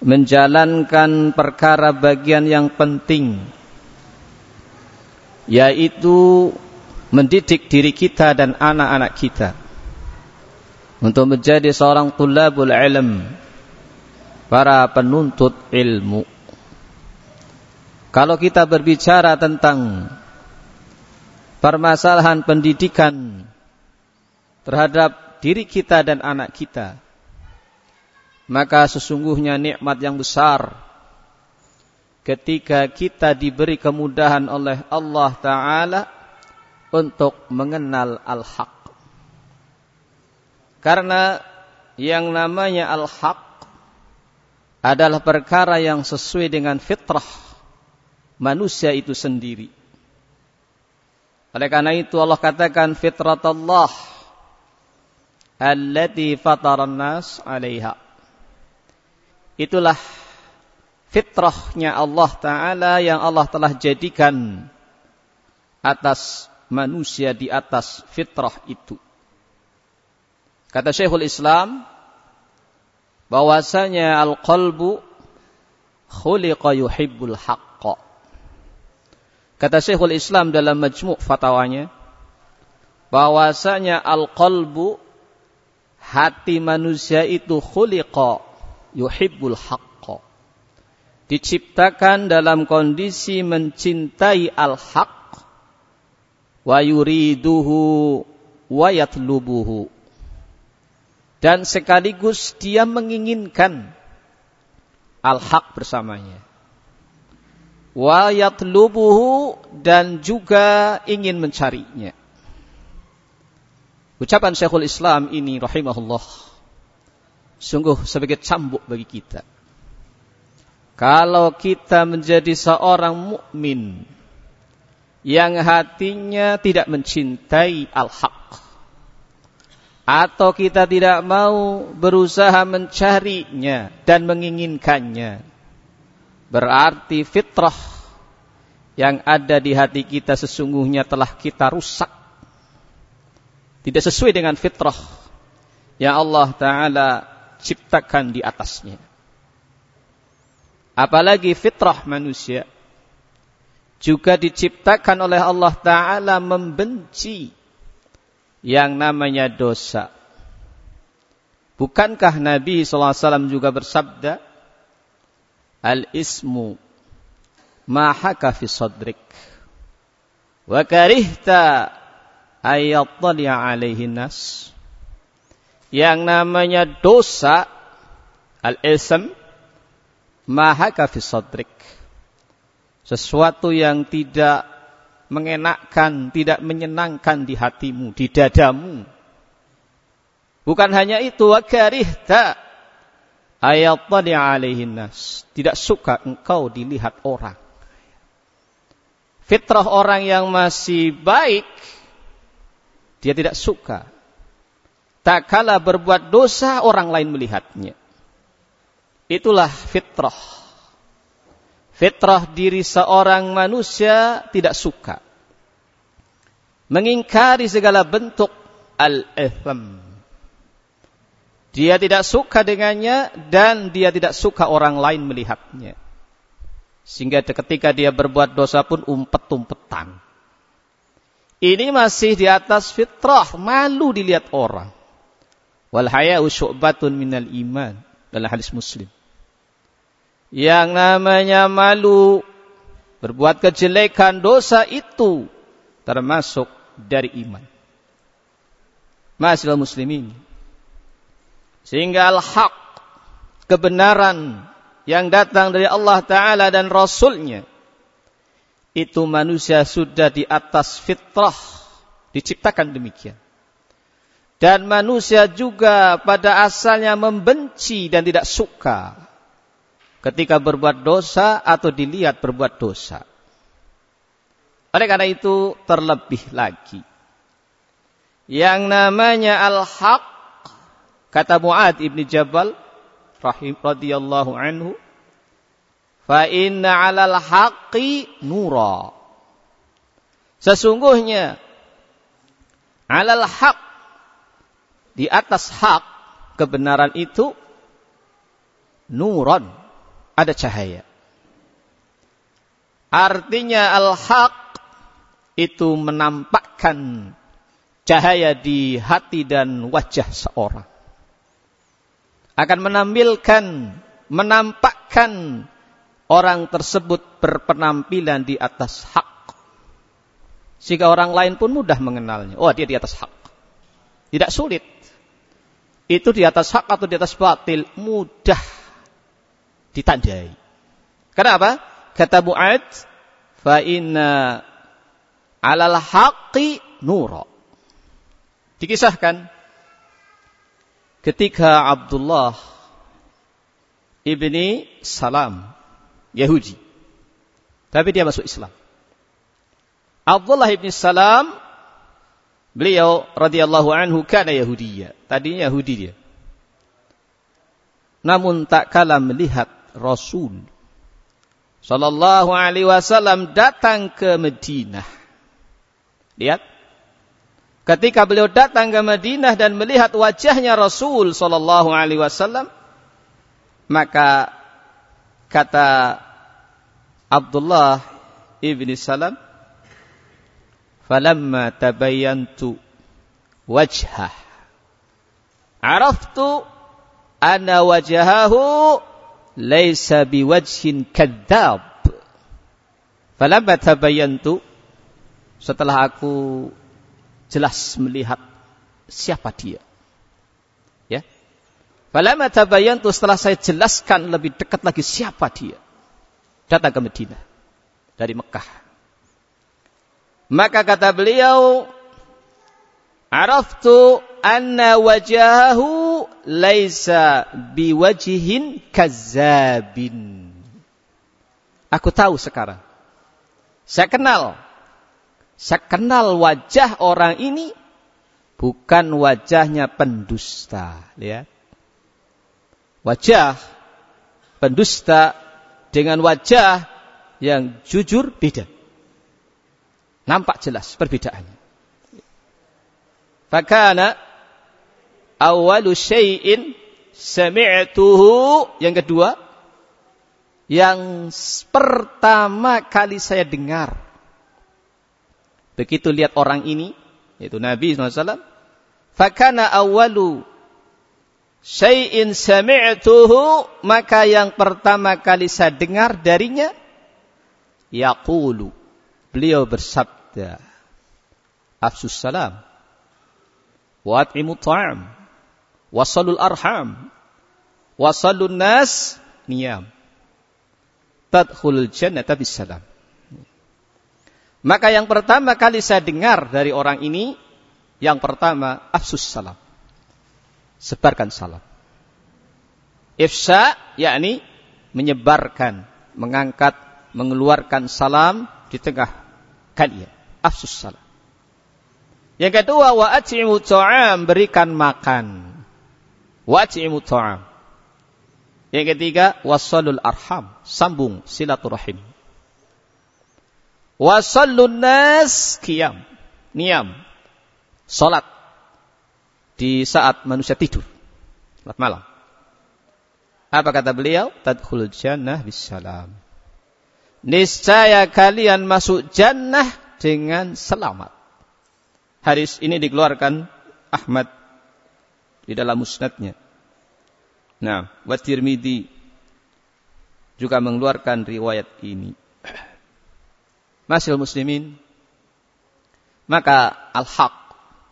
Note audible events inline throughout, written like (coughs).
menjalankan perkara bagian yang penting yaitu mendidik diri kita dan anak-anak kita. Untuk menjadi seorang tulabul ilm para penuntut ilmu. Kalau kita berbicara tentang permasalahan pendidikan terhadap diri kita dan anak kita maka sesungguhnya nikmat yang besar ketika kita diberi kemudahan oleh Allah Ta'ala untuk mengenal al-haq. Karena yang namanya al-haq adalah perkara yang sesuai dengan fitrah manusia itu sendiri. Oleh karena itu Allah katakan fitrat Allah allati fataran nas 'alaiha. Itulah fitrahnya Allah Ta'ala yang Allah telah jadikan atas manusia di atas fitrah itu. Kata Syekhul Islam, bahwasanya al-qalbu khuliqa yuhibbul haqqa. Kata Syekhul Islam dalam majmu' fatwanya, bahwasanya al-qalbu hati manusia itu khuliqa yuhibbul haqqa. Diciptakan dalam kondisi mencintai al-haq wa yuriduhu wa yatlubuhu. Dan sekaligus dia menginginkan al-haq bersamanya. Wa yatlubuhu dan juga ingin mencarinya. Ucapan Syekhul Islam ini rahimahullah sungguh sebagai cambuk bagi kita. Kalau kita menjadi seorang mukmin yang hatinya tidak mencintai al-haq atau kita tidak mau berusaha mencarinya dan menginginkannya berarti fitrah yang ada di hati kita sesungguhnya telah kita rusak tidak sesuai dengan fitrah yang Allah taala ciptakan di atasnya. Apalagi fitrah manusia juga diciptakan oleh Allah Ta'ala membenci yang namanya dosa. Bukankah Nabi SAW juga bersabda, Al-ismu mahaka fi sadrik. Wa karihta alaihi nas yang namanya dosa al-ism mahaka fi sadrik. Sesuatu yang tidak mengenakkan, tidak menyenangkan di hatimu, di dadamu. Bukan hanya itu, wa karihta alaihin nas. Tidak suka engkau dilihat orang. Fitrah orang yang masih baik, dia tidak suka tak kala berbuat dosa orang lain melihatnya. Itulah fitrah. Fitrah diri seorang manusia tidak suka. Mengingkari segala bentuk al-itham. Dia tidak suka dengannya dan dia tidak suka orang lain melihatnya. Sehingga ketika dia berbuat dosa pun umpet-umpetan. Ini masih di atas fitrah, malu dilihat orang. Wal haya'u syu'batun minal iman. Dalam hadis muslim. Yang namanya malu. Berbuat kejelekan dosa itu. Termasuk dari iman. Masih muslimin. Sehingga al-haq. Kebenaran. Yang datang dari Allah Ta'ala dan Rasulnya. Itu manusia sudah di atas fitrah. Diciptakan demikian. Dan manusia juga pada asalnya membenci dan tidak suka ketika berbuat dosa atau dilihat berbuat dosa. Oleh karena itu terlebih lagi. Yang namanya al-haq kata Muad ibni Jabal rahim radhiyallahu anhu fa inna 'alal haqqi nura. Sesungguhnya 'alal haq di atas hak kebenaran itu nuron ada cahaya. Artinya al-haq itu menampakkan cahaya di hati dan wajah seorang. Akan menampilkan, menampakkan orang tersebut berpenampilan di atas hak. Sehingga orang lain pun mudah mengenalnya. Oh dia di atas hak. Tidak sulit. Itu di atas hak atau di atas batil mudah ditandai. Kenapa? Kata Mu'ad, fa inna alal haqqi nura. Dikisahkan ketika Abdullah ibni Salam Yahudi. Tapi dia masuk Islam. Abdullah ibni Salam beliau radhiyallahu anhu kana Yahudiyya. Tadinya Yahudi dia. Namun tak kala melihat Rasul sallallahu alaihi wasallam datang ke Madinah. Lihat. Ketika beliau datang ke Madinah dan melihat wajahnya Rasul sallallahu alaihi wasallam, maka kata Abdullah ibni Salam, "Falamma tabayyantu wajhah, araftu anna wajahahu laisa biwajhin kadzab." Falamma tabayyantu setelah aku jelas melihat siapa dia Falamma tabayyantu setelah saya jelaskan lebih dekat lagi siapa dia. Datang ke Medina dari Mekah. Maka kata beliau, Araftu anna wajahu laisa biwajihin kazabin. Aku tahu sekarang. Saya kenal. Saya kenal wajah orang ini bukan wajahnya pendusta. Lihat wajah pendusta dengan wajah yang jujur beda. Nampak jelas perbedaannya. Fakana awalu syai'in sami'tuhu. Yang kedua yang pertama kali saya dengar. Begitu lihat orang ini yaitu Nabi SAW fakana awalu syai'in sami'tuhu. Maka yang pertama kali saya dengar darinya yaqulu beliau bersabda afsus salam wa at'imu ta'am wasalul arham wasalun nas niyam. Tadkhulul jannata bisalam maka yang pertama kali saya dengar dari orang ini yang pertama afsus salam. Sebarkan salam. Ifsa yakni menyebarkan, mengangkat, mengeluarkan salam di tengah kalian. Afsus salam. Yang kedua wa at'imu ta'am berikan makan. Wa at'imu ta'am. Yang ketiga wasalul arham, sambung silaturahim. Wasallun nas qiyam, niam. Salat di saat manusia tidur. Selamat malam. Apa kata beliau? Tadkhul jannah bisalam. Niscaya kalian masuk jannah dengan selamat. Hadis ini dikeluarkan Ahmad di dalam musnadnya. Nah, wa Tirmidzi juga mengeluarkan riwayat ini. Masih muslimin, maka al-haq,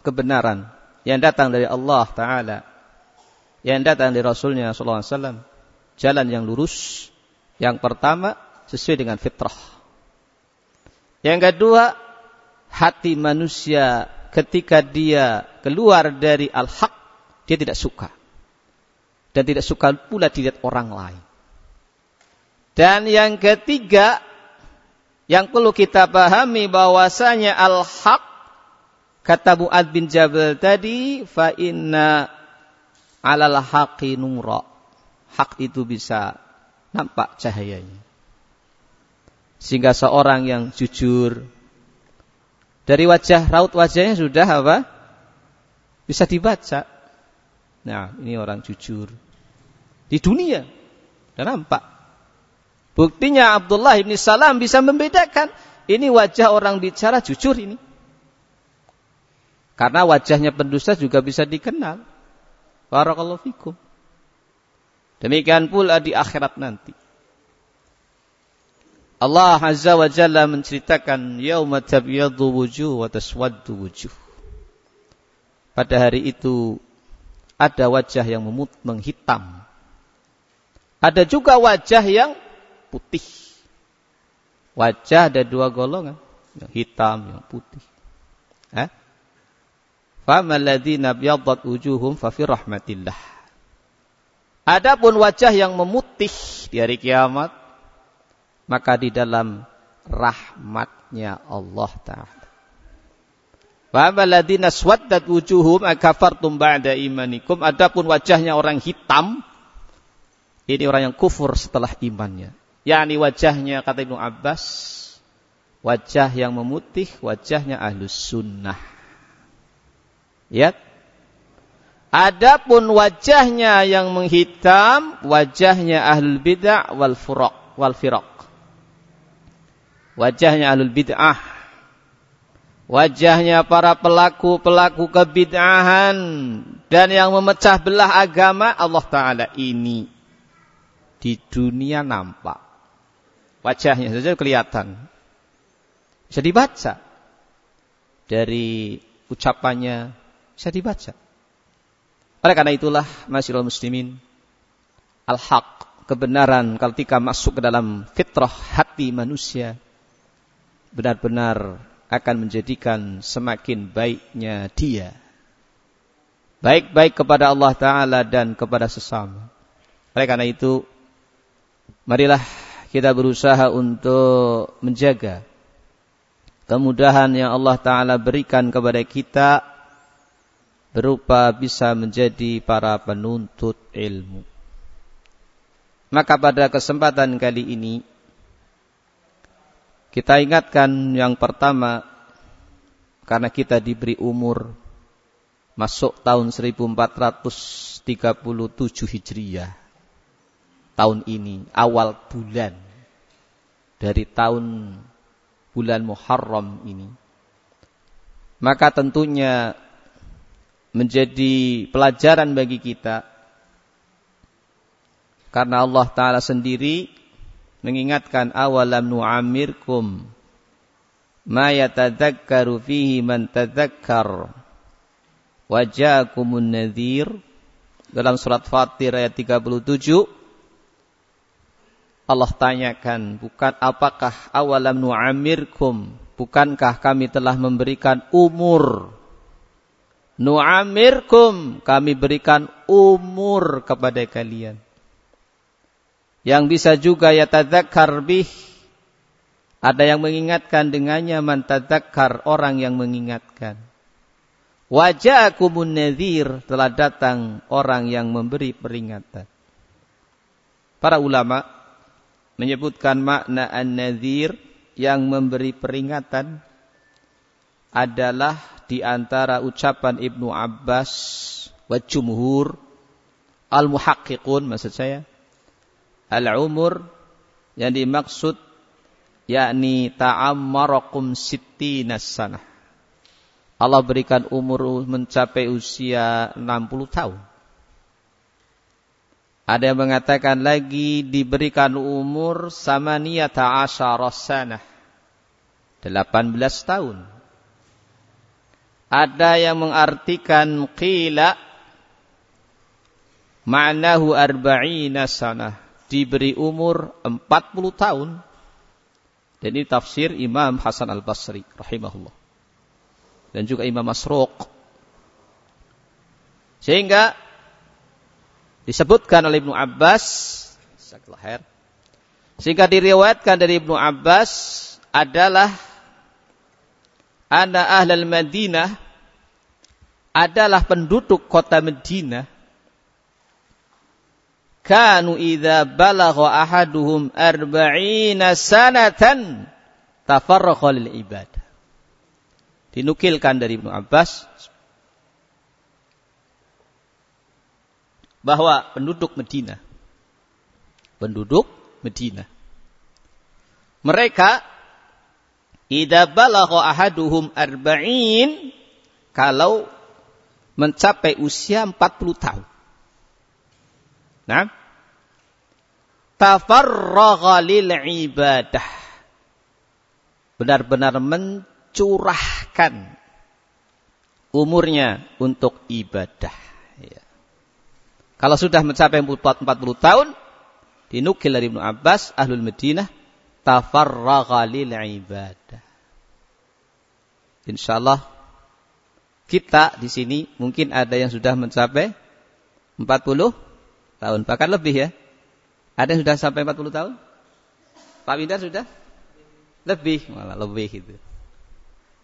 kebenaran yang datang dari Allah Ta'ala, yang datang dari Rasulnya SAW, jalan yang lurus, yang pertama sesuai dengan fitrah. Yang kedua, hati manusia ketika dia keluar dari al-haq, dia tidak suka. Dan tidak suka pula dilihat orang lain. Dan yang ketiga, yang perlu kita pahami bahwasanya al-haq Kata Mu'ad bin Jabal tadi, fa inna alal haqi nura. Hak itu bisa nampak cahayanya. Sehingga seorang yang jujur dari wajah raut wajahnya sudah apa? Bisa dibaca. Nah, ini orang jujur. Di dunia dan nampak Buktinya Abdullah bin Salam bisa membedakan ini wajah orang bicara jujur ini. Karena wajahnya pendusta juga bisa dikenal. Barakallahu fikum. Demikian pula di akhirat nanti. Allah Azza wa Jalla menceritakan yauma tabyaddu wujuh wa taswaddu wujuh. Pada hari itu ada wajah yang memut menghitam. Ada juga wajah yang putih. Wajah ada dua golongan, yang hitam, yang putih. Eh? Fama ladzina byaddat wujuhum fa fi rahmatillah. Adapun wajah yang memutih di hari kiamat maka di dalam rahmatnya Allah Ta'ala. Wa ladzina swaddat wujuhum akafartum ba'da imanikum. Adapun wajahnya orang hitam, ini orang yang kufur setelah imannya. Yani wajahnya kata Ibnu Abbas, wajah yang memutih, wajahnya ahlus sunnah. Ya. Adapun wajahnya yang menghitam, wajahnya ahlul bid'ah wal furaq wal firaq. Wajahnya ahlul bid'ah wajahnya para pelaku-pelaku kebid'ahan dan yang memecah belah agama Allah Ta'ala ini di dunia nampak. Wajahnya saja kelihatan. Bisa dibaca. Dari ucapannya bisa dibaca. Oleh karena itulah masyarakat muslimin al-haq kebenaran ketika masuk ke dalam fitrah hati manusia benar-benar akan menjadikan semakin baiknya dia. Baik-baik kepada Allah Ta'ala dan kepada sesama. Oleh karena itu, marilah kita berusaha untuk menjaga kemudahan yang Allah Ta'ala berikan kepada kita berupa bisa menjadi para penuntut ilmu. Maka pada kesempatan kali ini kita ingatkan yang pertama karena kita diberi umur masuk tahun 1437 Hijriah. Tahun ini awal bulan dari tahun bulan Muharram ini. Maka tentunya menjadi pelajaran bagi kita karena Allah taala sendiri mengingatkan awalam nu'amirkum ma yatadzakkaru fihi man tadzakkar wajakumun nadhir. Dalam surat Fatir ayat 37 Allah tanyakan bukan apakah awalam nu'amirkum bukankah kami telah memberikan umur? Nu'amirkum kami berikan umur kepada kalian yang bisa juga ya tadzakkar bih. Ada yang mengingatkan dengannya man tadzakkar orang yang mengingatkan. Wajakumun nadhir telah datang orang yang memberi peringatan. Para ulama menyebutkan makna an-nadhir yang memberi peringatan adalah di antara ucapan Ibnu Abbas wa jumhur al-muhaqqiqun maksud saya al-umur yang dimaksud yakni ta'ammarakum sittina sanah. Allah berikan umur mencapai usia 60 tahun. Ada yang mengatakan lagi diberikan umur samaniyata asyara sanah. 18 tahun. Ada yang mengartikan qila ma'nahu arba'ina sanah diberi umur 40 tahun. Dan ini tafsir Imam Hasan Al-Basri rahimahullah. Dan juga Imam Masruq. Sehingga disebutkan oleh Ibnu Abbas sehingga diriwayatkan dari Ibnu Abbas adalah ana ahlal Madinah adalah penduduk kota Madinah kanu idza balagha ahaduhum arba'ina sanatan tafarraqa lil ibadah. Dinukilkan dari Ibnu Abbas bahwa penduduk Medina penduduk Medina Mereka idza balagha ahaduhum arba'in kalau mencapai usia 40 tahun. Nah, tafarragha lil ibadah. Benar-benar mencurahkan umurnya untuk ibadah. Ya. Kalau sudah mencapai 40 tahun, dinukil dari Ibnu Abbas, Ahlul Madinah, tafarragha lil ibadah. Insyaallah kita di sini mungkin ada yang sudah mencapai 40 tahun, bahkan lebih ya. Ada yang sudah sampai 40 tahun? Pak Windar sudah? Lebih, malah lebih itu.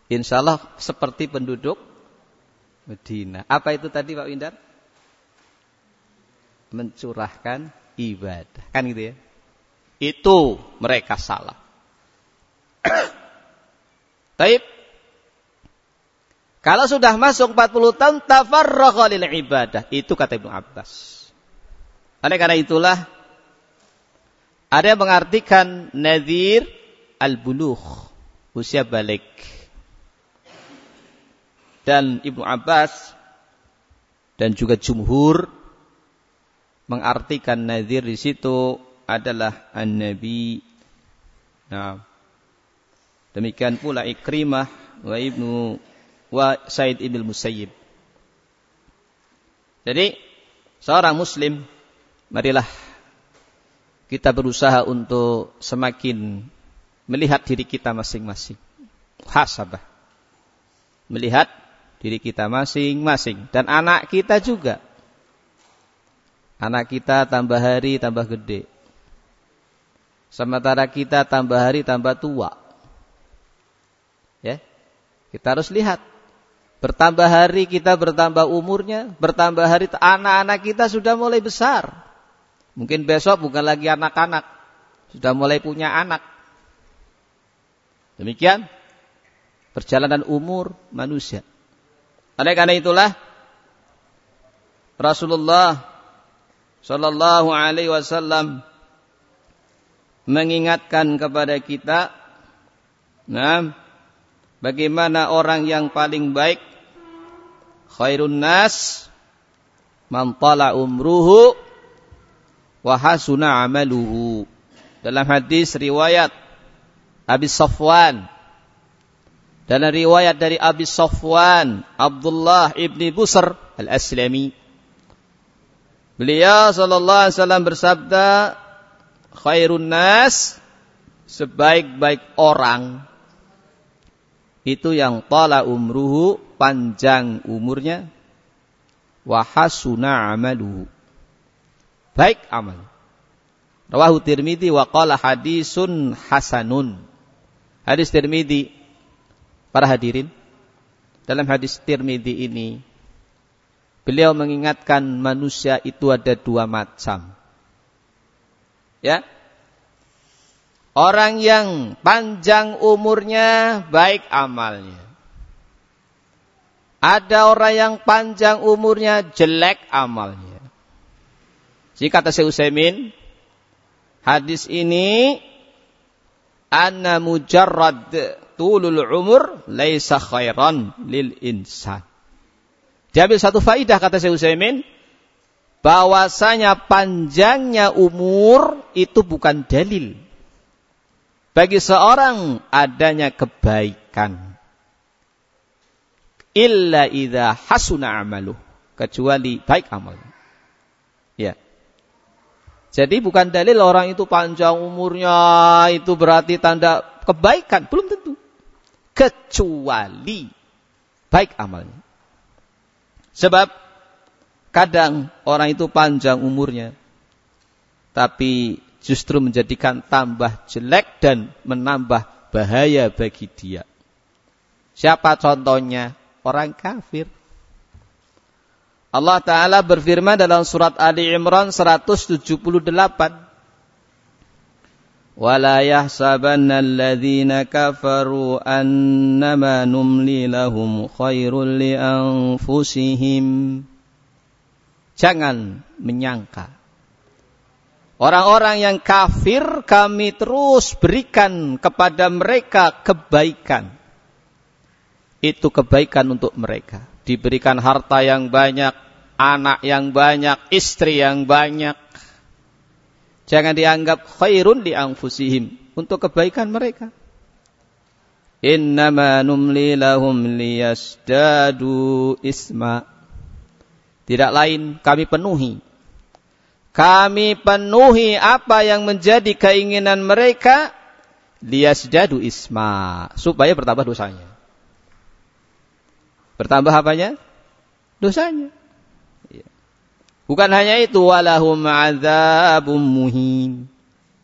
Insya Allah seperti penduduk Medina. Apa itu tadi Pak Windar? Mencurahkan ibadah. Kan gitu ya? Itu mereka salah. (coughs) Taib. Kalau sudah masuk 40 tahun tafarragha lil ibadah. Itu kata Ibnu Abbas. Oleh karena itulah ada yang mengartikan nazir al-buluh, usia balik. Dan Ibnu Abbas dan juga jumhur mengartikan nazir di situ adalah an-nabi. Nah, demikian pula Ikrimah wa Ibnu wa Said Ibn Musayyib. Jadi seorang muslim marilah kita berusaha untuk semakin melihat diri kita masing-masing. Hasabah. Melihat diri kita masing-masing. Dan anak kita juga. Anak kita tambah hari tambah gede. Sementara kita tambah hari tambah tua. Ya. Kita harus lihat. Bertambah hari kita bertambah umurnya, bertambah hari anak-anak kita sudah mulai besar. Mungkin besok bukan lagi anak-anak, sudah mulai punya anak. Demikian perjalanan umur manusia. Oleh karena itulah Rasulullah Shallallahu Alaihi Wasallam mengingatkan kepada kita, nah, bagaimana orang yang paling baik, khairun nas, man umruhu wahasuna amaluhu. Dalam hadis riwayat Abi Safwan. Dalam riwayat dari Abi Safwan, Abdullah ibni Busr al-Aslami. Beliau sallallahu alaihi wasallam bersabda, khairun nas sebaik-baik orang itu yang tala umruhu panjang umurnya wahasuna amaluhu baik amal. Rawahu Tirmidzi wa qala hadisun hasanun. Hadis Tirmidzi para hadirin dalam hadis Tirmidzi ini beliau mengingatkan manusia itu ada dua macam. Ya. Orang yang panjang umurnya baik amalnya. Ada orang yang panjang umurnya jelek amalnya. Jadi kata Syekh Utsaimin, hadis ini anna mujarrad tulul umur laisa khairan lil insan. Diambil satu faidah kata Syekh Utsaimin, bahwasanya panjangnya umur itu bukan dalil bagi seorang adanya kebaikan illa idza hasuna amaluh kecuali baik amalnya. Jadi bukan dalil orang itu panjang umurnya itu berarti tanda kebaikan, belum tentu. Kecuali baik amalnya. Sebab kadang orang itu panjang umurnya tapi justru menjadikan tambah jelek dan menambah bahaya bagi dia. Siapa contohnya? Orang kafir. Allah Ta'ala berfirman dalam surat Ali Imran 178. وَلَا يَحْسَبَنَّ الَّذِينَ كَفَرُوا أَنَّمَا نُمْلِي لَهُمْ خَيْرٌ لِأَنفُسِهِمْ Jangan menyangka Orang-orang yang kafir kami terus berikan kepada mereka kebaikan. Itu kebaikan untuk mereka. Diberikan harta yang banyak, anak yang banyak, istri yang banyak. Jangan dianggap khairun di anfusihim untuk kebaikan mereka. Innama numli lahum liyasdadu isma. Tidak lain kami penuhi. Kami penuhi apa yang menjadi keinginan mereka liyasdadu isma supaya bertambah dosanya. Bertambah apanya? Dosanya. Bukan hanya itu walahum adzabum muhin.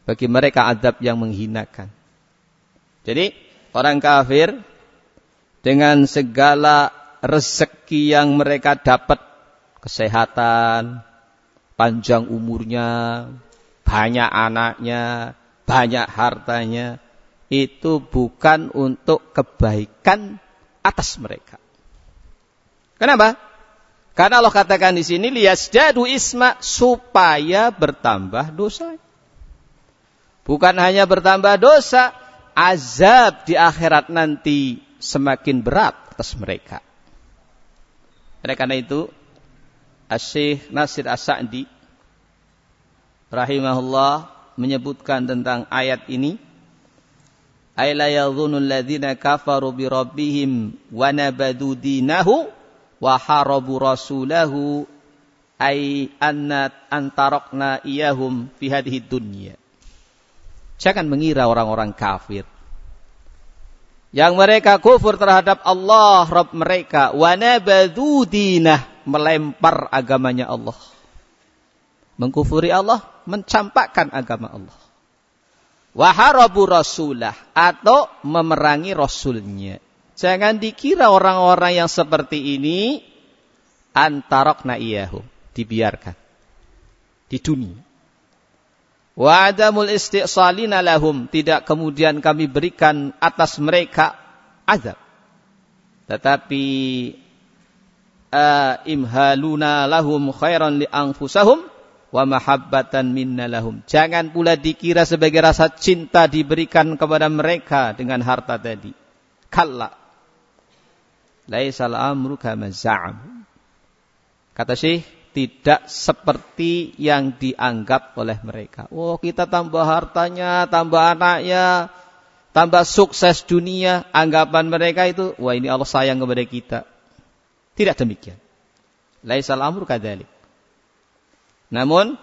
Bagi mereka azab yang menghinakan. Jadi orang kafir dengan segala rezeki yang mereka dapat, kesehatan, panjang umurnya, banyak anaknya, banyak hartanya, itu bukan untuk kebaikan atas mereka. Kenapa? Karena Allah katakan di sini jadu isma supaya bertambah dosa. Bukan hanya bertambah dosa, azab di akhirat nanti semakin berat atas mereka. Oleh karena itu, Asyik Nasir As-Sa'di rahimahullah menyebutkan tentang ayat ini Ayla yadhunul ladzina kafaru bi rabbihim wa nabadu dinahu wa harabu rasulahu ay anna antarakna iyahum fi hadhihi dunya Jangan mengira orang-orang kafir. Yang mereka kufur terhadap Allah, Rabb mereka. Wanabadu dinah. Melempar agamanya Allah. Mengkufuri Allah, mencampakkan agama Allah. Waharabu rasulah. Atau memerangi rasulnya. Jangan dikira orang-orang yang seperti ini. Antarokna iyahum. Dibiarkan. Di Wa adamul istiqsalina lahum. Tidak kemudian kami berikan atas mereka azab. Tetapi uh, imhaluna lahum khairan li anfusahum wa mahabbatan minna lahum. Jangan pula dikira sebagai rasa cinta diberikan kepada mereka dengan harta tadi. Kalla. Laisal amru kama za'am. Kata Syekh, tidak seperti yang dianggap oleh mereka. Oh, kita tambah hartanya, tambah anaknya, tambah sukses dunia. Anggapan mereka itu, wah ini Allah sayang kepada kita. Tidak demikian. Laisal amru kadalik. Namun,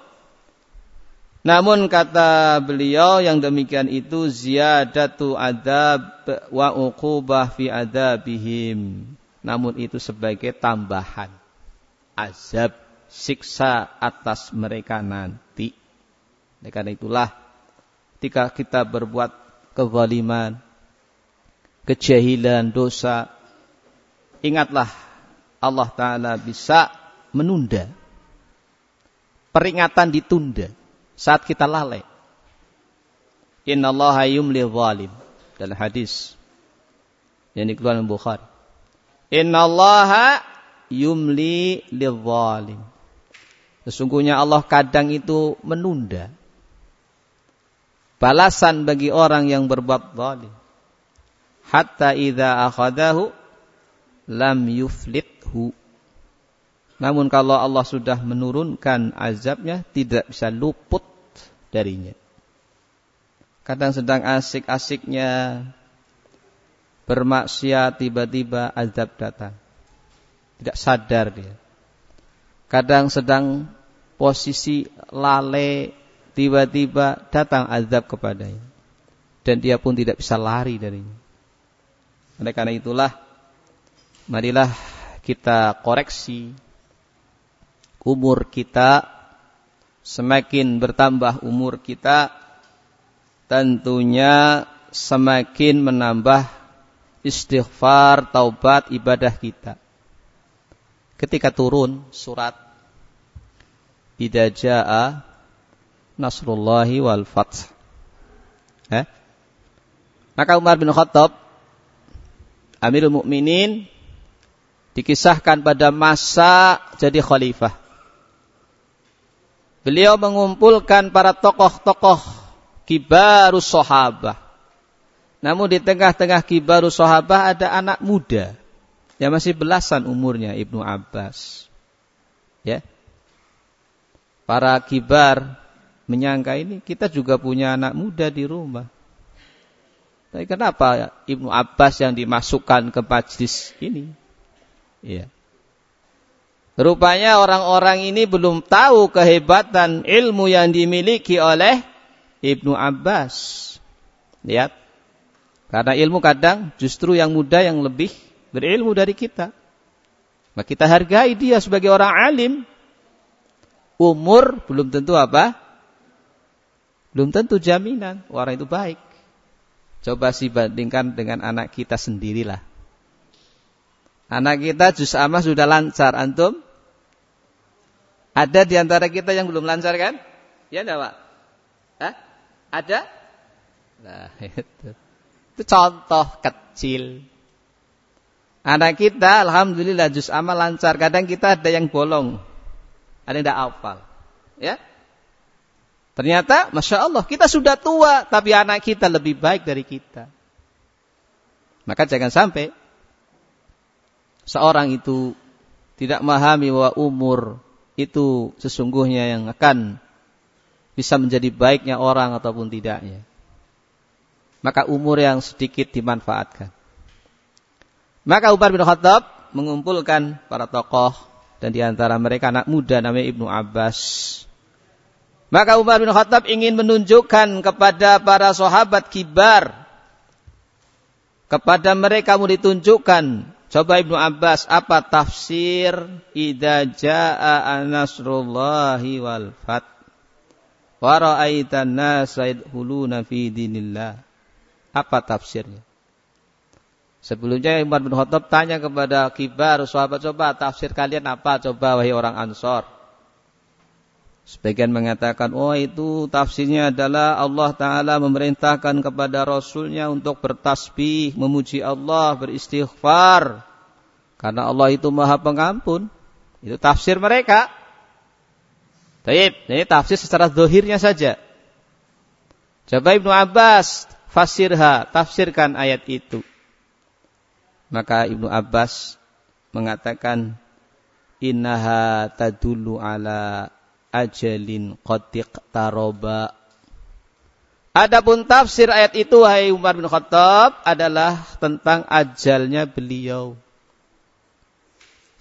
namun kata beliau yang demikian itu ziyadatu adab wa uqubah fi adabihim. Namun itu sebagai tambahan azab siksa atas mereka nanti. Oleh karena itulah ketika kita berbuat kezaliman, kejahilan, dosa, ingatlah Allah Ta'ala bisa menunda. Peringatan ditunda saat kita lalai. Inna Allah yumli zalim. Dalam hadis yang dikeluarkan Bukhari. Inna Allah yumli zalim. Sesungguhnya Allah kadang itu menunda balasan bagi orang yang berbuat zalim. Hatta idza akhadahu lam yuflithu. Namun kalau Allah sudah menurunkan azabnya tidak bisa luput darinya. Kadang sedang asik-asiknya bermaksiat tiba-tiba azab datang. Tidak sadar dia. Kadang sedang posisi lalai tiba-tiba datang azab kepadanya dan dia pun tidak bisa lari darinya. Oleh karena itulah marilah kita koreksi umur kita semakin bertambah umur kita tentunya semakin menambah istighfar, taubat, ibadah kita. Ketika turun surat idza jaa nasrullahi wal fath. Eh? Maka Umar bin Khattab Amirul Mukminin dikisahkan pada masa jadi khalifah. Beliau mengumpulkan para tokoh-tokoh kibarus sahabah. Namun di tengah-tengah kibarus sahabah ada anak muda yang masih belasan umurnya Ibnu Abbas. Ya. Para kibar menyangka ini kita juga punya anak muda di rumah. Tapi kenapa Ibnu Abbas yang dimasukkan ke majlis ini? Ya. Rupanya orang-orang ini belum tahu kehebatan ilmu yang dimiliki oleh Ibnu Abbas. Lihat. Karena ilmu kadang justru yang muda yang lebih berilmu dari kita. Maka kita hargai dia sebagai orang alim. Umur belum tentu apa? Belum tentu jaminan orang itu baik. Coba sih bandingkan dengan anak kita sendirilah. Anak kita juz amah sudah lancar, antum ada di antara kita yang belum lancar kan? Ya enggak, Pak? Hah? Ada? Nah, (laughs) itu. Itu contoh kecil. Anak kita alhamdulillah juz amal lancar. Kadang kita ada yang bolong. Ada yang tidak hafal. Ya? Ternyata Masya Allah kita sudah tua. Tapi anak kita lebih baik dari kita. Maka jangan sampai seorang itu tidak memahami bahwa umur itu sesungguhnya yang akan bisa menjadi baiknya orang ataupun tidaknya. Maka umur yang sedikit dimanfaatkan. Maka Umar bin Khattab mengumpulkan para tokoh dan di antara mereka anak muda namanya Ibnu Abbas. Maka Umar bin Khattab ingin menunjukkan kepada para sahabat kibar kepada mereka mau ditunjukkan Coba Ibnu Abbas apa tafsir idza jaa nasrullahi wal fat wa ra'aitan nasa yadkhuluna fi dinillah. Apa tafsirnya? Sebelumnya Umar bin Khattab tanya kepada kibar sahabat coba tafsir kalian apa coba wahai orang Ansor. Sebagian mengatakan, oh itu tafsirnya adalah Allah Ta'ala memerintahkan kepada Rasulnya untuk bertasbih, memuji Allah, beristighfar. Karena Allah itu maha pengampun. Itu tafsir mereka. Taib, ini tafsir secara zahirnya saja. Coba Ibnu Abbas, fasirha, tafsirkan ayat itu. Maka Ibnu Abbas mengatakan, Innaha tadulu ala ajalin qatiq taroba. Adapun tafsir ayat itu wahai Umar bin Khattab adalah tentang ajalnya beliau.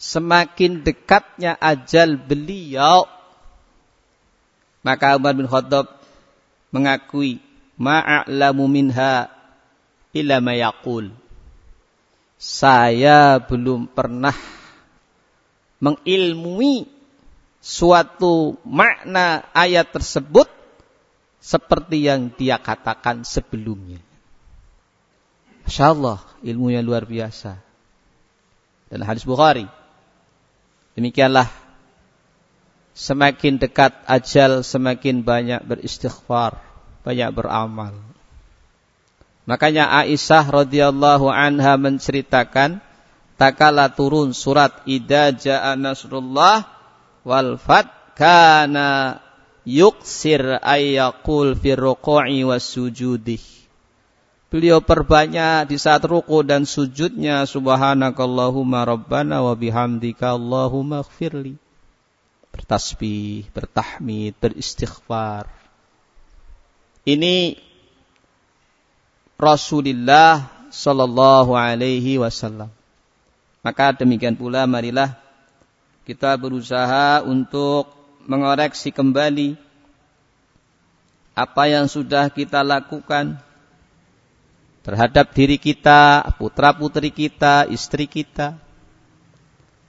Semakin dekatnya ajal beliau maka Umar bin Khattab mengakui ma'a'lamu minha illa ma yaqul. Saya belum pernah mengilmui suatu makna ayat tersebut seperti yang dia katakan sebelumnya. Masya Allah, ilmunya luar biasa. Dan hadis Bukhari. Demikianlah semakin dekat ajal semakin banyak beristighfar, banyak beramal. Makanya Aisyah radhiyallahu anha menceritakan takala turun surat Idza jaa nasrullah wal fat kana yuksir ayyakul fi ruku'i was. Beliau perbanyak di saat ruku dan sujudnya subhanakallahumma rabbana wa bihamdika allahumma gfirli. Bertasbih, bertahmid, beristighfar. Ini Rasulullah sallallahu alaihi wasallam. Maka demikian pula marilah kita berusaha untuk mengoreksi kembali apa yang sudah kita lakukan terhadap diri kita, putra-putri kita, istri kita.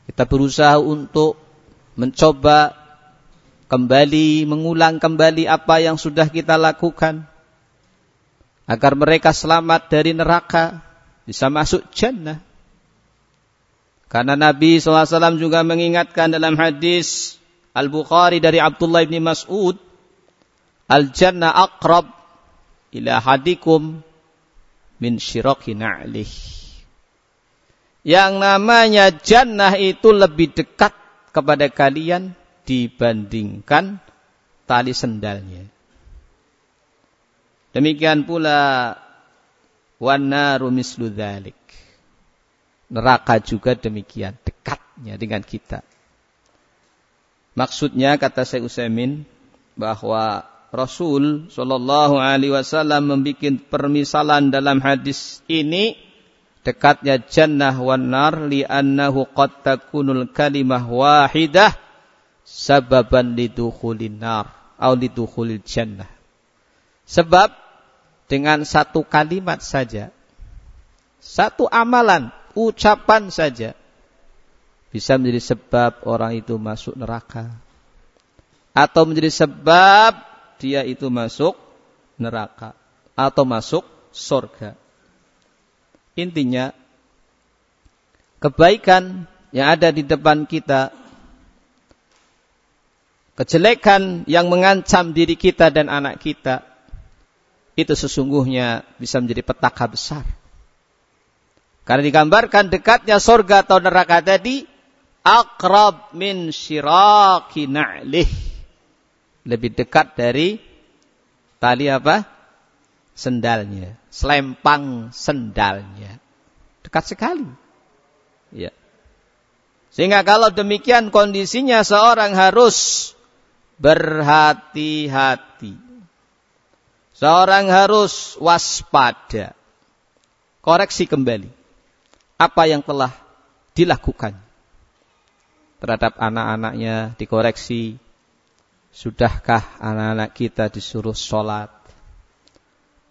Kita berusaha untuk mencoba kembali, mengulang kembali apa yang sudah kita lakukan. Agar mereka selamat dari neraka, bisa masuk jannah. Karena Nabi SAW juga mengingatkan dalam hadis Al-Bukhari dari Abdullah bin Mas'ud, Al-Jannah aqrab ila hadikum min syiraki na'lih. Yang namanya jannah itu lebih dekat kepada kalian dibandingkan tali sendalnya. Demikian pula wanaru mislu dhalik. Neraka juga demikian dekatnya dengan kita. Maksudnya kata Syekh Utsaimin bahwa Rasul Shallallahu Alaihi Wasallam membuat permisalan dalam hadis ini dekatnya jannah wan nar li'annahu qad takunul kalimah wahidah sababan lidukhulin nar atau lidukhulil jannah. Sebab dengan satu kalimat saja, satu amalan, ucapan saja, bisa menjadi sebab orang itu masuk neraka. Atau menjadi sebab dia itu masuk neraka. Atau masuk surga. Intinya, kebaikan yang ada di depan kita kejelekan yang mengancam diri kita dan anak kita itu sesungguhnya bisa menjadi petaka besar. Karena digambarkan dekatnya sorga atau neraka tadi akrab min syiraki na'lih. Lebih dekat dari tali apa? Sendalnya. Selempang sendalnya. Dekat sekali. Ya. Sehingga kalau demikian kondisinya seorang harus berhati-hati. Seorang harus waspada. Koreksi kembali. Apa yang telah dilakukan. Terhadap anak-anaknya dikoreksi. Sudahkah anak-anak kita disuruh sholat?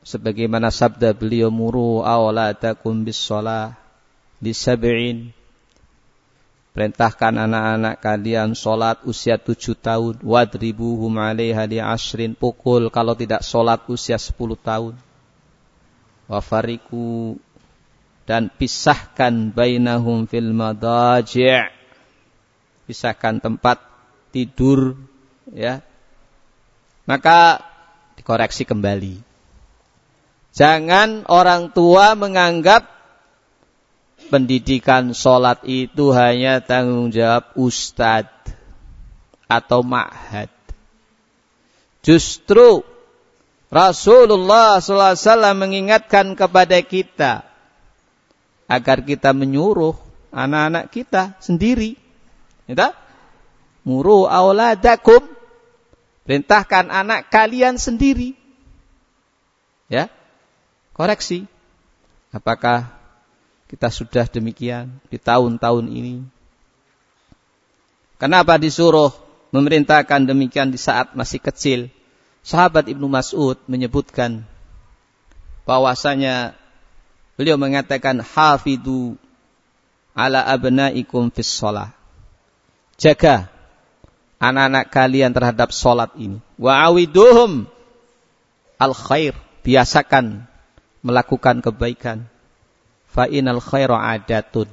Sebagaimana sabda beliau muru awlatakum bis sholat. Disab'in Perintahkan anak-anak kalian sholat usia tujuh tahun. Wadribuhum alaiha di ashrin. Pukul kalau tidak sholat usia sepuluh tahun. Wafariku. Dan pisahkan bainahum fil madaji' Pisahkan tempat tidur. ya Maka dikoreksi kembali. Jangan orang tua menganggap pendidikan sholat itu hanya tanggung jawab ustadz atau ma'had. Justru Rasulullah SAW mengingatkan kepada kita agar kita menyuruh anak-anak kita sendiri. Ya, Muru auladakum. Perintahkan anak kalian sendiri. Ya. Koreksi. Apakah kita sudah demikian di tahun-tahun ini. Kenapa disuruh memerintahkan demikian di saat masih kecil? Sahabat Ibnu Mas'ud menyebutkan bahwasanya beliau mengatakan hafidu ala abnaikum fis shalah. Jaga anak-anak kalian terhadap salat ini. Wa awiduhum al khair. Biasakan melakukan kebaikan fa inal khaira adatun.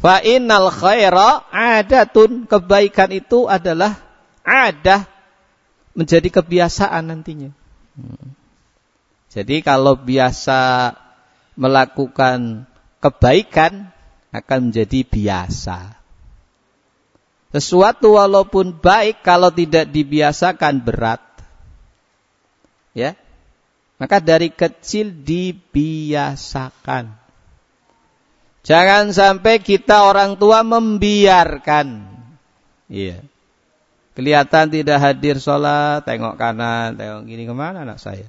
Fa innal khaira adatun. Kebaikan itu adalah adah menjadi kebiasaan nantinya. Hmm. Jadi kalau biasa melakukan kebaikan akan menjadi biasa. Sesuatu walaupun baik kalau tidak dibiasakan berat. Ya, maka dari kecil dibiasakan. Jangan sampai kita orang tua membiarkan. Iya. Kelihatan tidak hadir sholat, tengok kanan, tengok gini ke mana anak saya.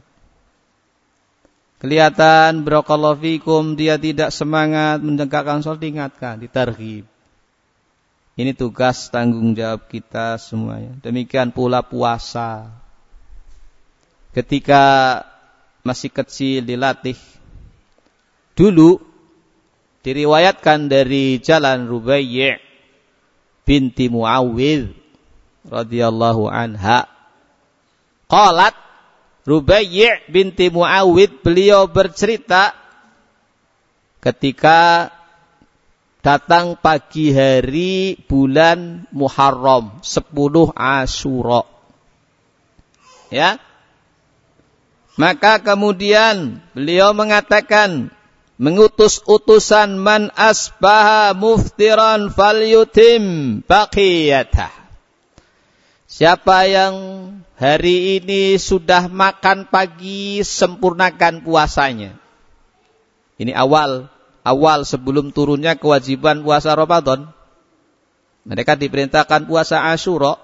Kelihatan fikum dia tidak semangat menegakkan sholat, diingatkan, ditarghib. Ini tugas tanggung jawab kita semuanya. Demikian pula puasa. Ketika masih kecil dilatih. Dulu diriwayatkan dari jalan Rubayyi' binti Muawwidh radhiyallahu anha. Qalat Rubayyi' binti Muawwidh beliau bercerita ketika datang pagi hari bulan Muharram 10 Asyura. Ya, maka kemudian beliau mengatakan mengutus utusan man asbaha muftiran falyutim baqiyatah. Siapa yang hari ini sudah makan pagi, sempurnakan puasanya. Ini awal, awal sebelum turunnya kewajiban puasa Ramadan. Mereka diperintahkan puasa Ashura.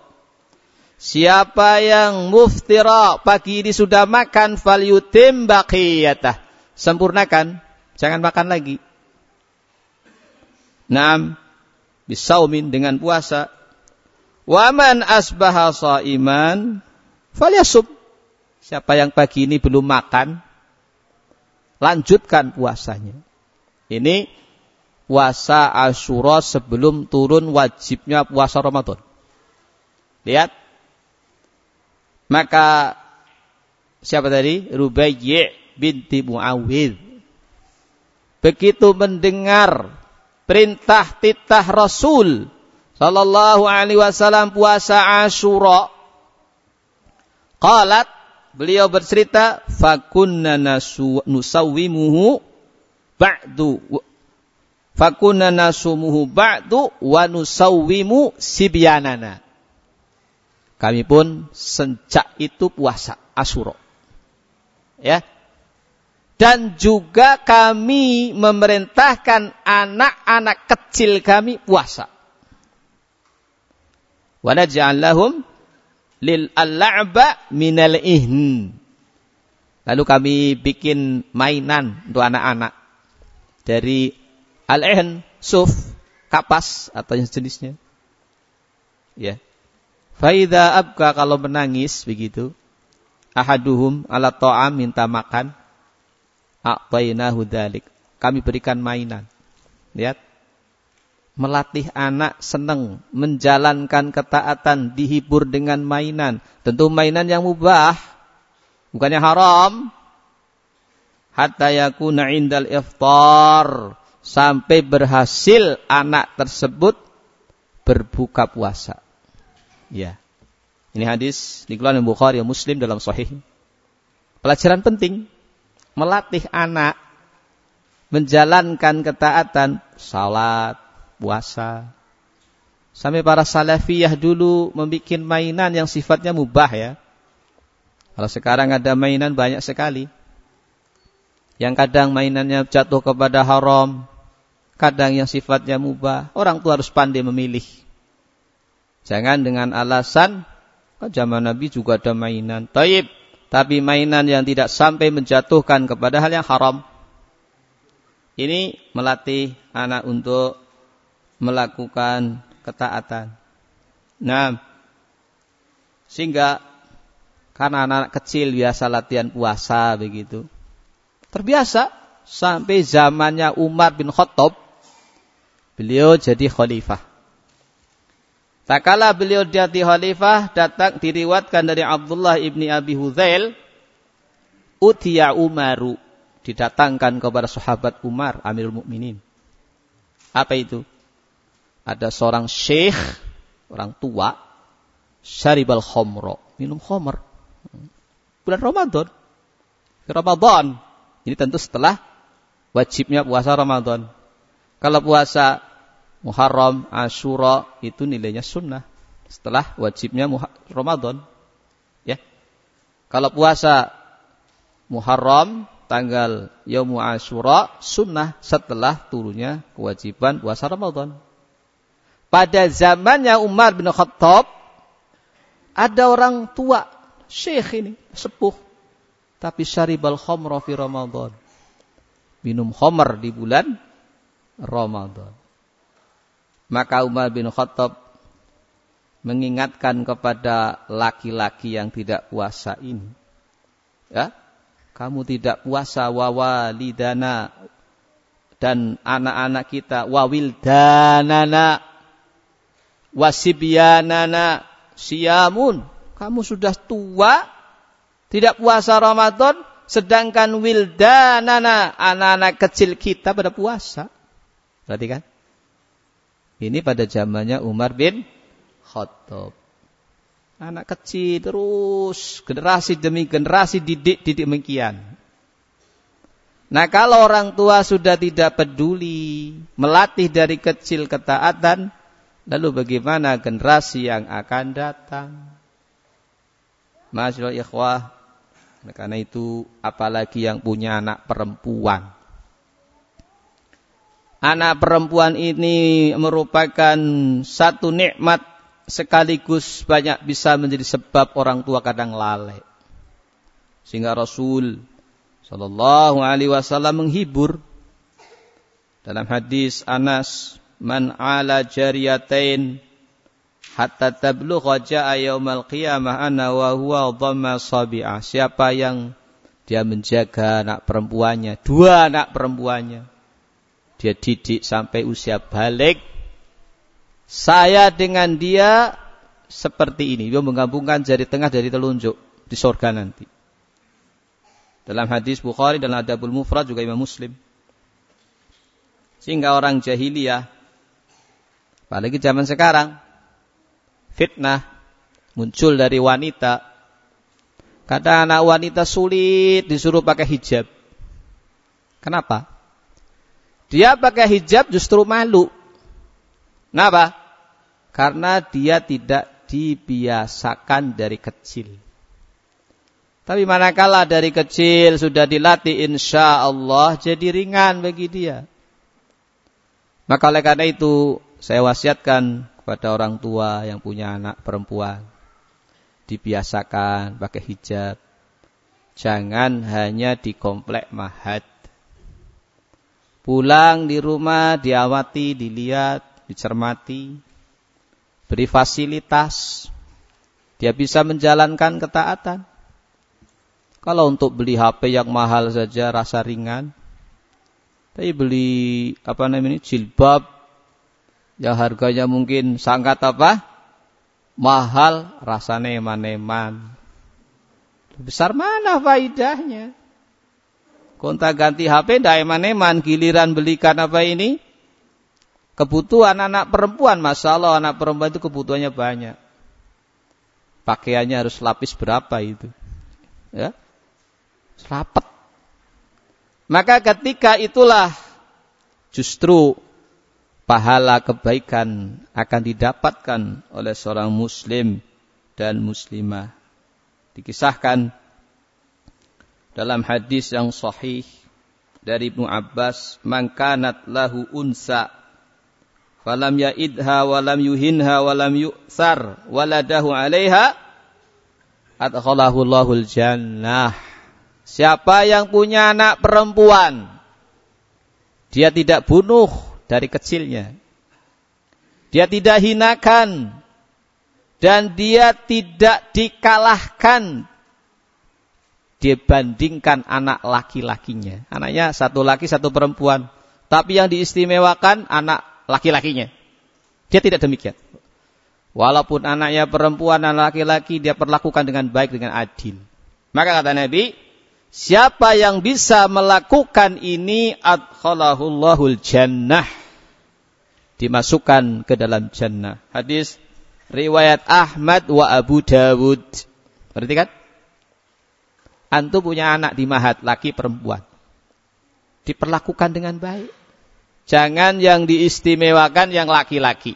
Siapa yang muftira pagi ini sudah makan falyutim baqiyatah. Sempurnakan, jangan makan lagi. Naam, bisaumin dengan puasa Waman asbaha iman falyasub. Siapa yang pagi ini belum makan, lanjutkan puasanya. Ini puasa Asyura sebelum turun wajibnya puasa Ramadan. Lihat. Maka siapa tadi? Rubayyi binti Muawid. Begitu mendengar perintah titah Rasul sallallahu alaihi wasallam puasa Asyura. Qalat beliau bercerita fakunna nusawwimuhu ba'du fakunna nasumuhu ba'du wa nusawwimu sibyanana. Kami pun sejak itu puasa Asyura. Ya. Dan juga kami memerintahkan anak-anak kecil kami puasa wa naj'al lahum lil al-la'ba minal ihn. Lalu kami bikin mainan untuk anak-anak dari al-ihn, suf, kapas atau yang jenisnya. Ya. Faida abka kalau menangis begitu. Ahaduhum ala ta'am minta makan. A'tainahu dalik. Kami berikan mainan. Lihat melatih anak senang menjalankan ketaatan dihibur dengan mainan. Tentu mainan yang mubah bukannya haram. Hatta yakuna indal iftar sampai berhasil anak tersebut berbuka puasa. Ya. Ini hadis dikeluarkan Bukhari yang Muslim dalam sahih. Pelajaran penting melatih anak menjalankan ketaatan salat puasa. Sampai para salafiyah dulu membuat mainan yang sifatnya mubah ya. Kalau sekarang ada mainan banyak sekali. Yang kadang mainannya jatuh kepada haram. Kadang yang sifatnya mubah. Orang tua harus pandai memilih. Jangan dengan alasan, oh, zaman Nabi juga ada mainan. Taib. Tapi mainan yang tidak sampai menjatuhkan kepada hal yang haram. Ini melatih anak untuk melakukan ketaatan. Nah, sehingga karena anak, -anak kecil biasa latihan puasa begitu. Terbiasa sampai zamannya Umar bin Khattab beliau jadi khalifah. Tak kala beliau jadi khalifah datang diriwatkan dari Abdullah ibni Abi Huzail Utia Umaru didatangkan kepada sahabat Umar Amirul Mukminin. Apa itu? Ada seorang syekh, orang tua, syaribal khomro, minum khomer. Bulan Ramadan. Ramadan. Ini tentu setelah wajibnya puasa Ramadan. Kalau puasa Muharram, Ashura itu nilainya sunnah. Setelah wajibnya Ramadan. Ya. Kalau puasa Muharram tanggal Yaumu Ashura sunnah setelah turunnya kewajiban puasa Ramadan pada zamannya Umar bin Khattab ada orang tua, syekh ini, sepuh, tapi syaribal khamra fi Ramadan. Minum khamr di bulan Ramadan. Maka Umar bin Khattab mengingatkan kepada laki-laki yang tidak puasa ini. Ya, kamu tidak puasa wawalidana dan anak-anak kita wawildanana wasibyanana siyamun. Kamu sudah tua, tidak puasa Ramadan, sedangkan wildanana, anak-anak kecil kita pada puasa. Berarti kan? Ini pada zamannya Umar bin Khattab. Anak kecil terus generasi demi generasi didik didik demikian. Nah kalau orang tua sudah tidak peduli melatih dari kecil ketaatan, Lalu bagaimana generasi yang akan datang? Masyaallah ikhwah. Karena itu apalagi yang punya anak perempuan. Anak perempuan ini merupakan satu nikmat sekaligus banyak bisa menjadi sebab orang tua kadang lalai. Sehingga Rasul Shallallahu Alaihi Wasallam menghibur dalam hadis Anas man ala jariyatain hatta tablugha ja'a yaumal qiyamah ana wa huwa dhamma sabi'ah. Siapa yang dia menjaga anak perempuannya, dua anak perempuannya. Dia didik sampai usia balik. Saya dengan dia seperti ini. Dia menggabungkan jari tengah dari telunjuk di sorga nanti. Dalam hadis Bukhari dan Adabul Mufrad juga Imam Muslim. Sehingga orang jahiliyah Apalagi zaman sekarang. Fitnah muncul dari wanita. Kata anak wanita sulit disuruh pakai hijab. Kenapa? Dia pakai hijab justru malu. Kenapa? Karena dia tidak dibiasakan dari kecil. Tapi manakala dari kecil sudah dilatih insya Allah jadi ringan bagi dia. Maka oleh karena itu saya wasiatkan kepada orang tua yang punya anak perempuan dibiasakan pakai hijab. Jangan hanya di komplek mahat. Pulang di rumah diawati, dilihat, dicermati, beri fasilitas. Dia bisa menjalankan ketaatan. Kalau untuk beli HP yang mahal saja rasa ringan. Tapi beli apa namanya jilbab yang harganya mungkin sangat apa? Mahal, rasanya eman-eman. Besar mana faidahnya? Konta ganti HP ndak eman-eman, giliran belikan apa ini? Kebutuhan anak perempuan, Masya Allah anak perempuan itu kebutuhannya banyak. Pakaiannya harus lapis berapa itu? Ya, Rapet. Maka ketika itulah justru pahala kebaikan akan didapatkan oleh seorang muslim dan muslimah. Dikisahkan dalam hadis yang sahih dari Ibnu Abbas, "Man kanat lahu unsa falam ya'idha wa lam yuhinha wa lam yu'thar waladahu 'alaiha adkhalahu Allahul jannah." Siapa yang punya anak perempuan dia tidak bunuh dari kecilnya. Dia tidak hinakan dan dia tidak dikalahkan dibandingkan anak laki-lakinya. Anaknya satu laki, satu perempuan. Tapi yang diistimewakan anak laki-lakinya. Dia tidak demikian. Walaupun anaknya perempuan dan laki-laki, dia perlakukan dengan baik, dengan adil. Maka kata Nabi, Siapa yang bisa melakukan ini adkhalahullahul jannah. Dimasukkan ke dalam jannah. Hadis riwayat Ahmad wa Abu Dawud. Berarti kan? Antum punya anak di mahat, laki perempuan. Diperlakukan dengan baik. Jangan yang diistimewakan yang laki-laki.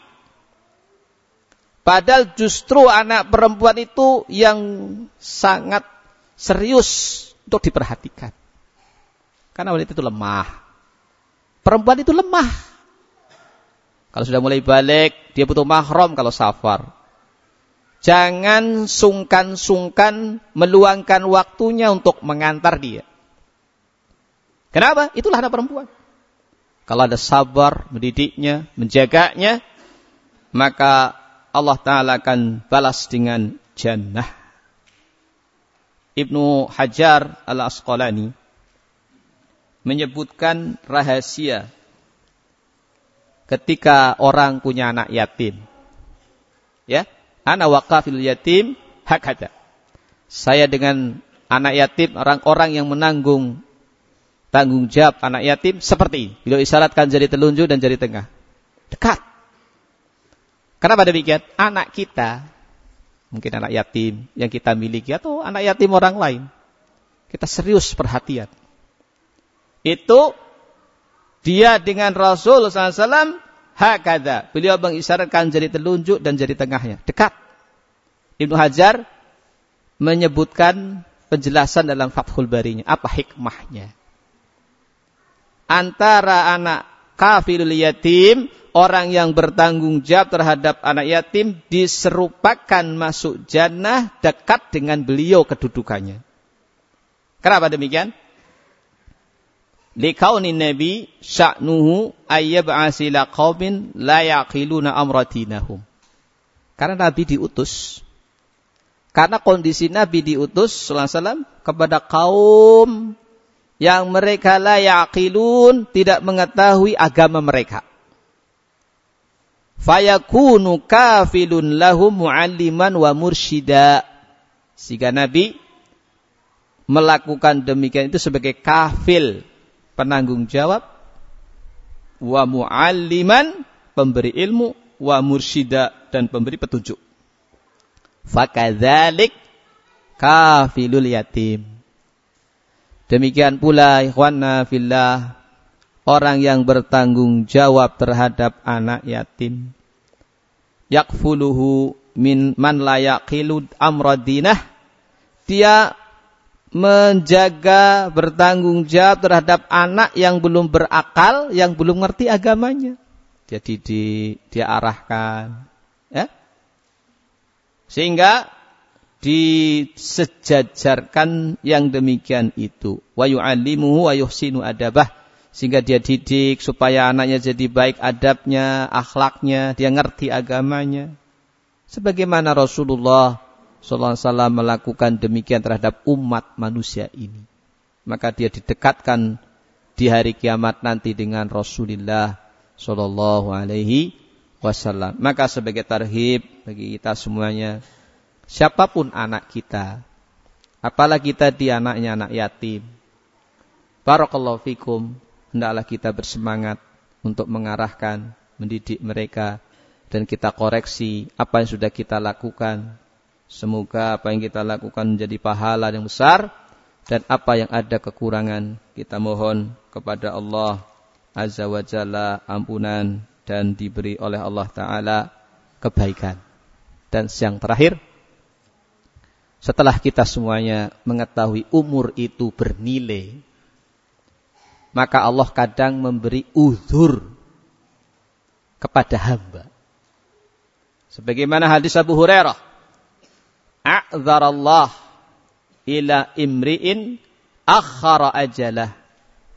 Padahal justru anak perempuan itu yang sangat serius untuk diperhatikan. Karena wanita itu lemah. Perempuan itu lemah. Kalau sudah mulai balik, dia butuh mahram kalau safar. Jangan sungkan-sungkan meluangkan waktunya untuk mengantar dia. Kenapa? Itulah anak perempuan. Kalau ada sabar, mendidiknya, menjaganya, maka Allah Ta'ala akan balas dengan jannah. Ibnu Hajar al-Asqalani menyebutkan rahasia ketika orang punya anak yatim. Ya, anak wakafil yatim hak ada. Saya dengan anak yatim orang-orang yang menanggung tanggung jawab anak yatim seperti Beliau isyaratkan jari telunjuk dan jari tengah. Dekat. Kenapa demikian? Anak kita mungkin anak yatim yang kita miliki atau anak yatim orang lain. Kita serius perhatian. Itu dia dengan Rasul SAW hakada. Beliau mengisyaratkan jari telunjuk dan jari tengahnya. Dekat. Ibnu Hajar menyebutkan penjelasan dalam Fathul Barinya. Apa hikmahnya? Antara anak kafirul yatim, orang yang bertanggung jawab terhadap anak yatim diserupakan masuk jannah dekat dengan beliau kedudukannya. Kenapa demikian? Likauni Nabi sya'nuhu ayyab'asi la qaumin la yaqiluna amratinahum. Karena Nabi diutus. Karena kondisi Nabi diutus sallallahu kepada kaum yang mereka la yaqilun tidak mengetahui agama mereka. Fayakunu kafilun lahum mualliman wa mursyida. Sehingga Nabi melakukan demikian itu sebagai kafil penanggung jawab wa mualliman pemberi ilmu wa mursyida dan pemberi petunjuk. Fakadzalik kafilul yatim. Demikian pula ikhwanna fillah orang yang bertanggung jawab terhadap anak yatim. Yakfuluhu min man la yaqilu amradinah. Dia menjaga bertanggung jawab terhadap anak yang belum berakal, yang belum ngerti agamanya. Jadi di, dia arahkan, ya. Sehingga disejajarkan yang demikian itu. Wa yu'allimuhu wa yuhsinu adabah. Sehingga dia didik supaya anaknya jadi baik adabnya, akhlaknya, dia ngerti agamanya. Sebagaimana Rasulullah Wasallam melakukan demikian terhadap umat manusia ini. Maka dia didekatkan di hari kiamat nanti dengan Rasulullah Sallallahu Alaihi Wasallam. Maka sebagai tarhib bagi kita semuanya, siapa pun anak kita, apalagi tadi anaknya anak yatim, Barakallahu fikum, hendaklah kita bersemangat untuk mengarahkan, mendidik mereka, dan kita koreksi apa yang sudah kita lakukan Semoga apa yang kita lakukan menjadi pahala yang besar dan apa yang ada kekurangan kita mohon kepada Allah Azza wa Jalla ampunan dan diberi oleh Allah Ta'ala kebaikan. Dan yang terakhir, setelah kita semuanya mengetahui umur itu bernilai, maka Allah kadang memberi uzur kepada hamba. Sebagaimana hadis Abu Hurairah a'dzarallah ila imri'in akhara ajalah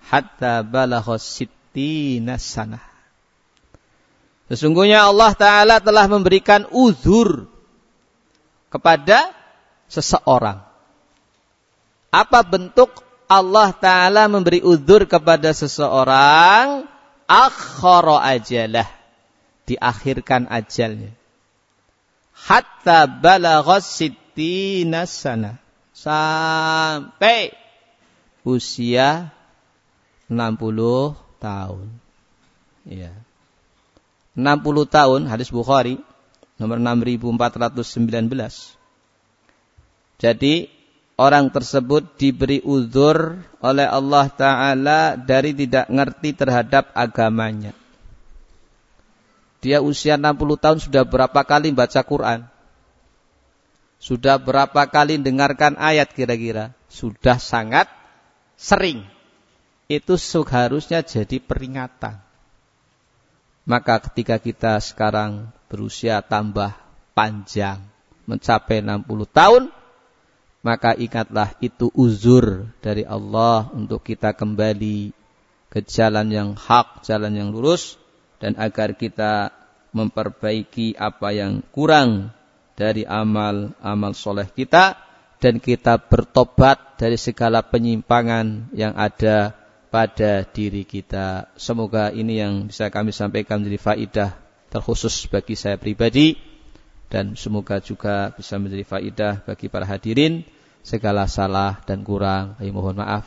hatta balagha sittina sanah. Sesungguhnya Allah Ta'ala telah memberikan uzur kepada seseorang. Apa bentuk Allah Ta'ala memberi uzur kepada seseorang? Akhara ajalah. Diakhirkan ajalnya hatta balaghas sittina sana sampai usia 60 tahun. Ya. 60 tahun hadis Bukhari nomor 6419. Jadi orang tersebut diberi uzur oleh Allah taala dari tidak ngerti terhadap agamanya. Dia usia 60 tahun sudah berapa kali baca Quran? Sudah berapa kali dengarkan ayat kira-kira? Sudah sangat sering. Itu seharusnya jadi peringatan. Maka ketika kita sekarang berusia tambah panjang, mencapai 60 tahun, maka ingatlah itu uzur dari Allah untuk kita kembali ke jalan yang hak, jalan yang lurus, dan agar kita memperbaiki apa yang kurang dari amal-amal soleh kita dan kita bertobat dari segala penyimpangan yang ada pada diri kita. Semoga ini yang bisa kami sampaikan menjadi faidah terkhusus bagi saya pribadi dan semoga juga bisa menjadi faidah bagi para hadirin segala salah dan kurang kami mohon maaf.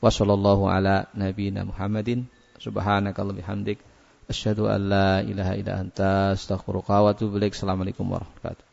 Wassallallahu ala nabiyina Muhammadin subhanakallahumma bihamdik Asyhadu an la ilaha illa anta astaghfiruka wa atubu ilaik. Assalamualaikum warahmatullahi wabarakatuh.